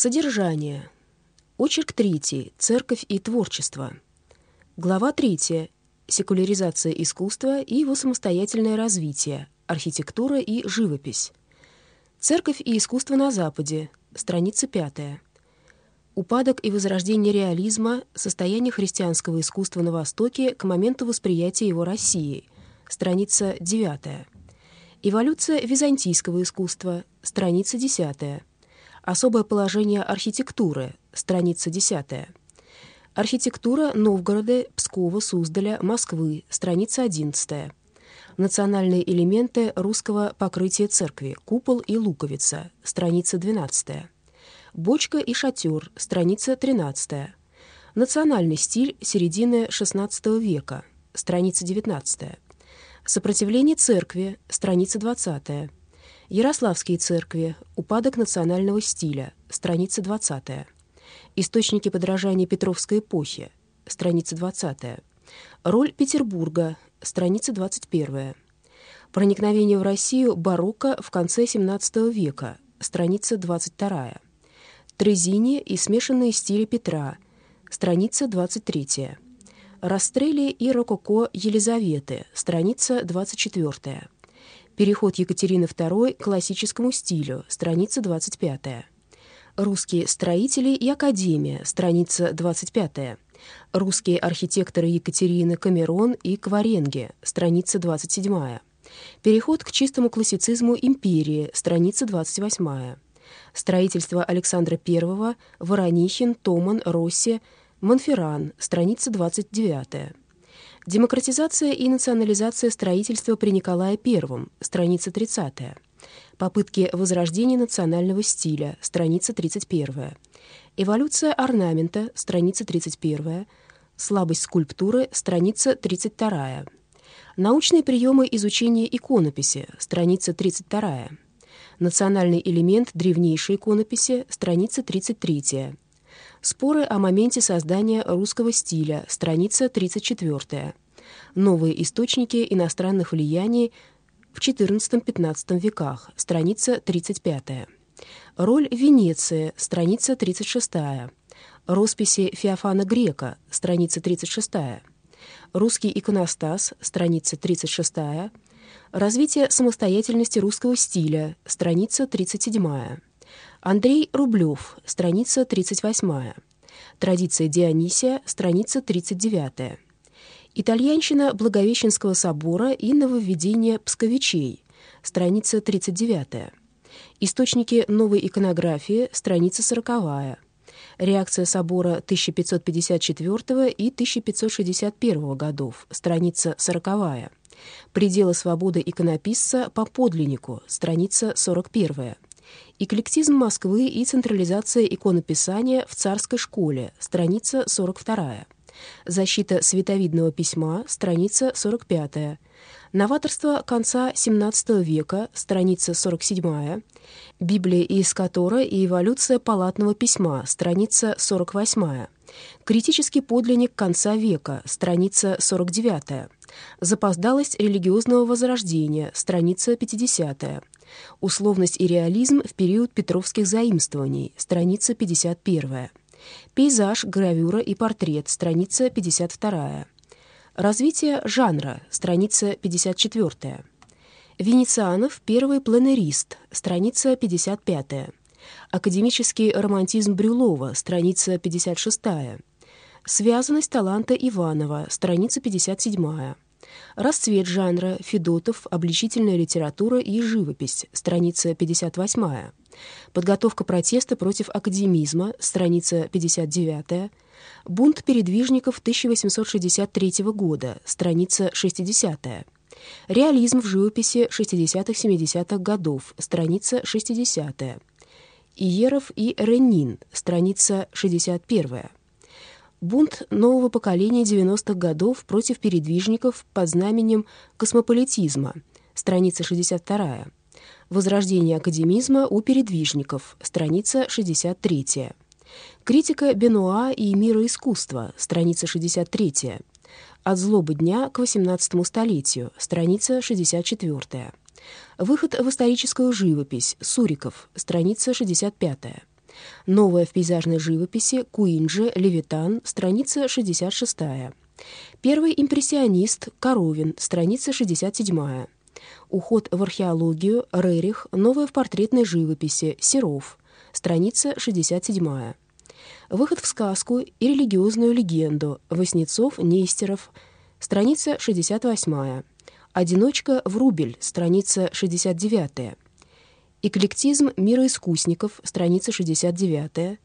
Содержание. Очерк третий. Церковь и творчество. Глава третья. Секуляризация искусства и его самостоятельное развитие. Архитектура и живопись. Церковь и искусство на Западе. Страница пятая. Упадок и возрождение реализма, состояние христианского искусства на Востоке к моменту восприятия его Россией. Страница девятая. Эволюция византийского искусства. Страница десятая. Особое положение архитектуры. Страница 10. Архитектура Новгорода, Пскова, Суздаля, Москвы. Страница 11. Национальные элементы русского покрытия церкви. Купол и луковица. Страница 12. Бочка и шатер. Страница 13. Национальный стиль середины XVI века. Страница 19. Сопротивление церкви. Страница 20. Ярославские церкви. Упадок национального стиля. Страница 20. Источники подражания Петровской эпохи. Страница 20. Роль Петербурга. Страница 21. Проникновение в Россию барокко в конце XVII века. Страница 22. Трезини и смешанные стили Петра. Страница 23. Растрелли и рококо Елизаветы. Страница 24. Переход Екатерины II к классическому стилю, страница 25. Русские строители и академия, страница 25. Русские архитекторы Екатерины Камерон и Кваренге, страница 27. Переход к чистому классицизму империи, страница 28. Строительство Александра I, Воронихин, Томан, Росси, Монферран, страница 29. Демократизация и национализация строительства при Николае I, страница 30. Попытки возрождения национального стиля, страница 31. Эволюция орнамента, страница 31. Слабость скульптуры, страница 32. Научные приемы изучения иконописи, страница 32. Национальный элемент древнейшей иконописи, страница 33. Споры о моменте создания русского стиля, страница 34. Новые источники иностранных влияний в XIV-XV веках, страница 35. Роль Венеции, страница 36. Росписи Феофана Грека, страница 36. Русский иконостас, страница 36. Развитие самостоятельности русского стиля, страница 37. Андрей Рублев, страница 38. Традиция Дионисия, страница 39. Итальянщина Благовещенского собора и нововведение псковичей, страница 39. Источники новой иконографии, страница 40. Реакция собора 1554 и 1561 годов, страница 40. Пределы свободы иконописца по подлиннику, страница 41. Эклектизм Москвы и централизация иконописания в царской школе, страница 42. Защита световидного письма, страница 45. Новаторство конца XVII века, страница 47. Библия и Искатора и эволюция палатного письма, страница 48. Критический подлинник конца века, страница 49. Запоздалость религиозного возрождения, страница 50. Условность и реализм в период петровских заимствований, страница 51. Пейзаж, гравюра и портрет, страница 52. Развитие жанра, страница 54. Венецианов, первый пленерист, страница 55. Академический романтизм Брюлова, страница 56. Связанность таланта Иванова, страница 57. Расцвет жанра, Федотов, обличительная литература и живопись, страница 58. Подготовка протеста против академизма, страница 59. Бунт передвижников 1863 года, страница 60. Реализм в живописи 60-70-х годов, страница 60. Иеров и Ренин, страница 61. Бунт нового поколения 90-х годов против передвижников под знаменем космополитизма, страница 62. Возрождение академизма у передвижников, страница 63. Критика Бенуа и мира искусства, страница 63. От злобы дня к XVIII столетию, страница 64. Выход в историческую живопись, Суриков, страница 65. Новое в пейзажной живописи. Куинджи, Левитан, страница 66. Первый импрессионист. Коровин, страница 67. Уход в археологию. Рерих, новое в портретной живописи. Серов, страница 67. Выход в сказку и религиозную легенду. Воснецов, Нестеров, страница 68. Одиночка Врубель, страница 69. Эклектизм мира искусников, страница 69.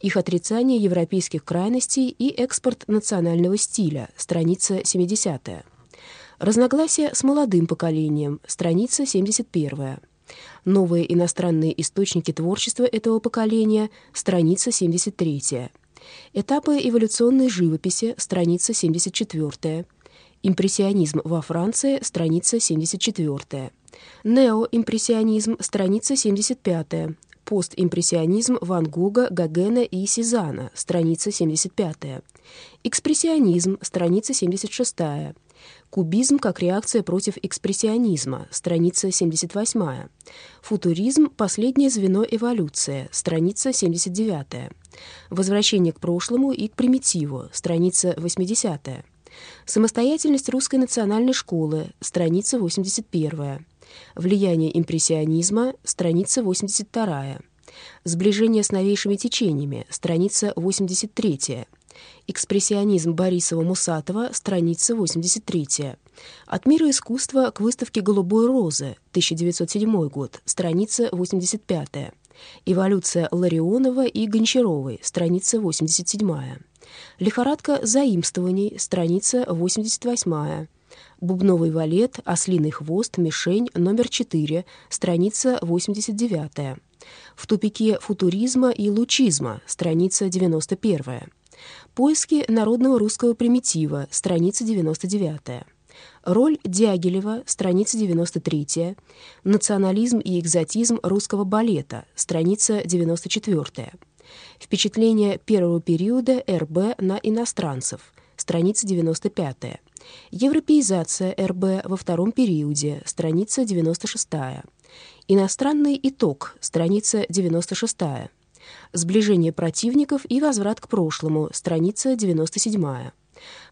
Их отрицание европейских крайностей и экспорт национального стиля, страница 70. Разногласия с молодым поколением, страница 71. Новые иностранные источники творчества этого поколения, страница 73. Этапы эволюционной живописи, страница 74. Импрессионизм во Франции, страница 74. Неоимпрессионизм, страница 75. Постимпрессионизм Ван Гога, Гогена и Сезана, страница 75. Экспрессионизм, страница 76. Кубизм как реакция против экспрессионизма, страница 78. Футуризм – последнее звено эволюции, страница 79. Возвращение к прошлому и к примитиву, страница 80. Самостоятельность русской национальной школы, страница 81. Влияние импрессионизма, страница 82. Сближение с новейшими течениями, страница 83. Экспрессионизм Борисова-Мусатова, страница 83. От мира искусства к выставке «Голубой розы», 1907 год, страница 85. Эволюция Ларионова и Гончаровой, страница 87. Лихорадка заимствований, страница 88. Бубновый валет, ослиный хвост, мишень, номер 4, страница 89. В тупике футуризма и лучизма, страница 91. Поиски народного русского примитива, страница 99. Роль Дягилева, страница 93. Национализм и экзотизм русского балета, страница 94. Впечатление первого периода РБ на иностранцев, страница 95. Европеизация РБ во втором периоде, страница 96. Иностранный итог, страница 96. Сближение противников и возврат к прошлому, страница 97.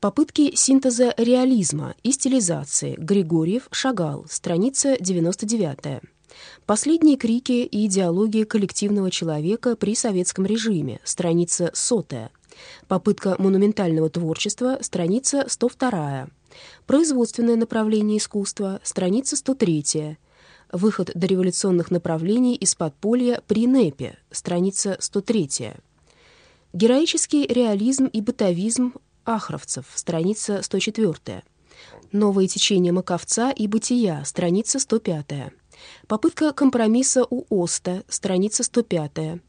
Попытки синтеза реализма и стилизации. Григорьев, Шагал, страница 99. Последние крики и идеология коллективного человека при советском режиме, страница 100. Попытка монументального творчества, страница 102. Производственное направление искусства, страница 103. Выход до революционных направлений из подполья при НЭПе, страница 103. Героический реализм и бытовизм Ахровцев, страница 104. Новое течение Маковца и бытия, страница 105. Попытка компромисса у Оста, страница 105.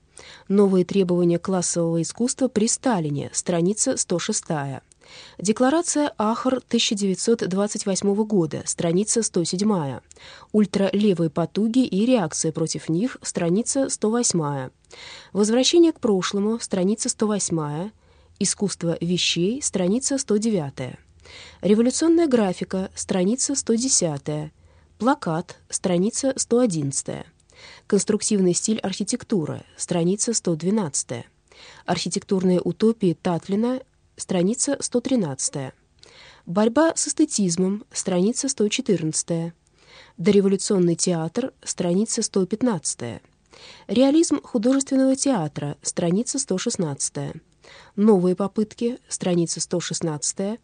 Новые требования классового искусства при Сталине, страница 106. Декларация Ахр 1928 года, страница 107. Ультралевые потуги и реакция против них, страница 108. Возвращение к прошлому, страница 108. Искусство вещей, страница 109. Революционная графика, страница 110. Плакат, страница 111. Конструктивный стиль архитектуры, страница 112. Архитектурные утопии Татлина, страница 113. Борьба с эстетизмом, страница 114. Дореволюционный театр, страница 115. Реализм художественного театра, страница 116. Новые попытки, страница 116.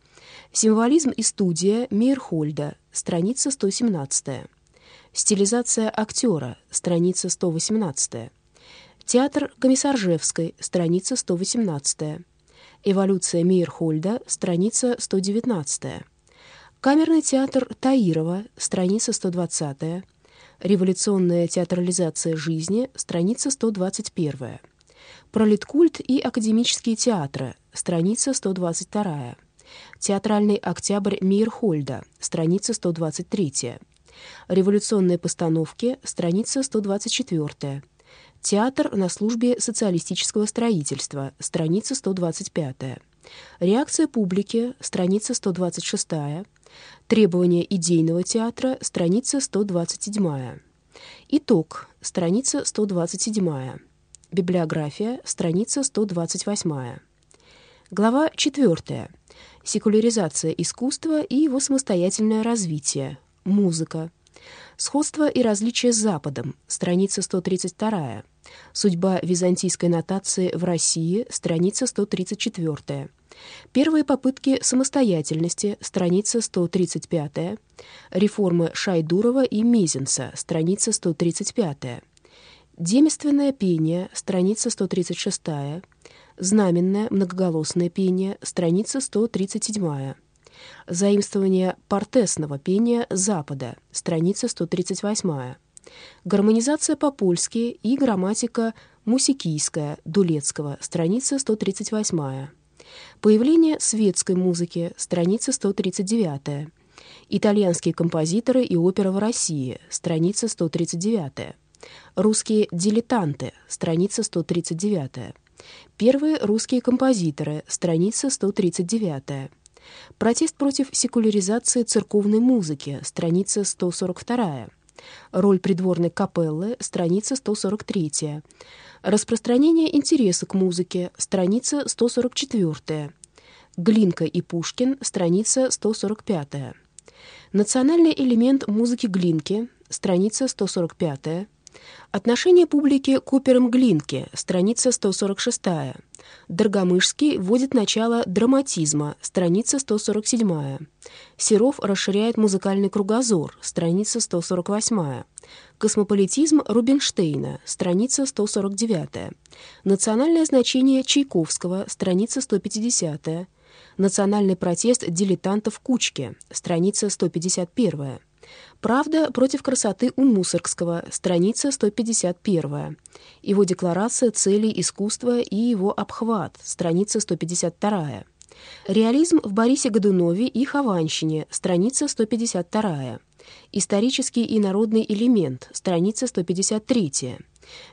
Символизм и студия Мейерхольда, страница 117. Стилизация актера, страница 118. Театр Комиссаржевской, страница 118. Эволюция Мейерхольда, страница 119. Камерный театр Таирова, страница 120. Революционная театрализация жизни, страница 121. Пролеткульт и академические театры, страница 122. Театральный октябрь Мейерхольда, страница 123. Революционные постановки, страница 124. Театр на службе социалистического строительства, страница 125. Реакция публики, страница 126. Требования идейного театра, страница 127. Итог, страница 127. Библиография, страница 128. Глава 4. Секуляризация искусства и его самостоятельное развитие. Музыка. Сходство и различия с Западом. Страница 132. Судьба византийской нотации в России. Страница 134. Первые попытки самостоятельности. Страница 135. Реформы Шайдурова и Мезенца. Страница 135. Демственное пение. Страница 136. Знаменное многоголосное пение. Страница 137. Заимствование портесного пения Запада, страница 138. Гармонизация по-польски и грамматика мусикийская Дулецкого, страница 138. Появление светской музыки, страница 139. Итальянские композиторы и опера в России, страница 139. Русские дилетанты, страница 139. Первые русские композиторы, страница 139. Протест против секуляризации церковной музыки, страница 142. Роль придворной капеллы, страница 143. Распространение интереса к музыке, страница 144. Глинка и Пушкин, страница 145. Национальный элемент музыки Глинки, страница 145. Отношение публики к операм Глинки, страница 146. Доргомышский вводит начало драматизма, страница 147. Серов расширяет музыкальный кругозор, страница 148. Космополитизм Рубинштейна, страница 149. Национальное значение Чайковского, страница 150. Национальный протест дилетантов Кучки, страница 151. «Правда против красоты» у Мусоргского, страница 151. Его декларация целей искусства и его обхват, страница 152. Реализм в Борисе Годунове и Хованщине, страница 152. Исторический и народный элемент, страница 153.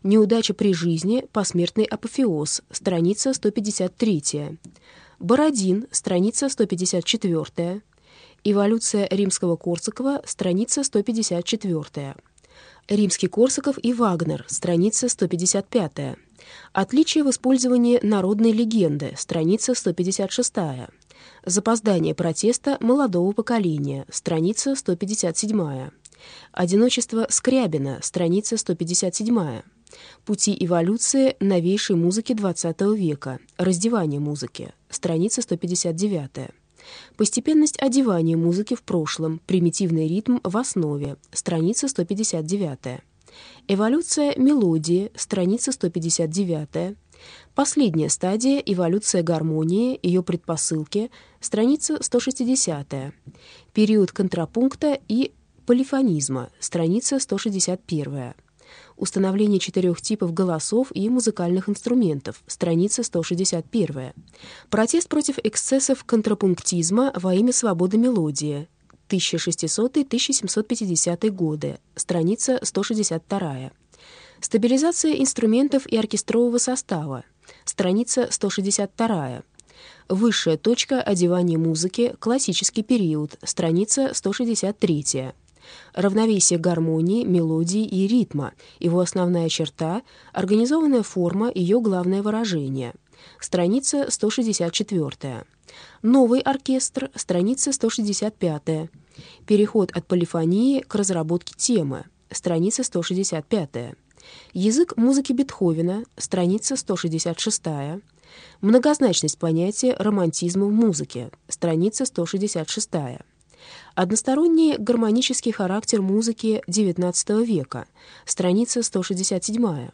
Неудача при жизни, посмертный апофеоз, страница 153. Бородин, страница 154. Эволюция римского Корсакова, страница 154. Римский Корсаков и Вагнер, страница 155. Отличие в использовании народной легенды, страница 156. Запоздание протеста молодого поколения, страница 157. Одиночество Скрябина, страница 157. Пути эволюции новейшей музыки XX века, раздевание музыки, страница 159. Постепенность одевания музыки в прошлом, примитивный ритм в основе, страница 159. Эволюция мелодии, страница 159. Последняя стадия — эволюция гармонии, ее предпосылки, страница 160. Период контрапункта и полифонизма, страница 161. Установление четырех типов голосов и музыкальных инструментов. Страница 161. Протест против эксцессов контрапунктизма во имя свободы мелодии. 1600-1750 годы. Страница 162. Стабилизация инструментов и оркестрового состава. Страница 162. Высшая точка одевания музыки. Классический период. Страница 163 равновесие гармонии, мелодии и ритма, его основная черта, организованная форма, ее главное выражение. Страница 164. Новый оркестр, страница 165. Переход от полифонии к разработке темы, страница 165. Язык музыки Бетховена, страница 166. Многозначность понятия романтизма в музыке, страница 166. Односторонний гармонический характер музыки XIX века, страница 167.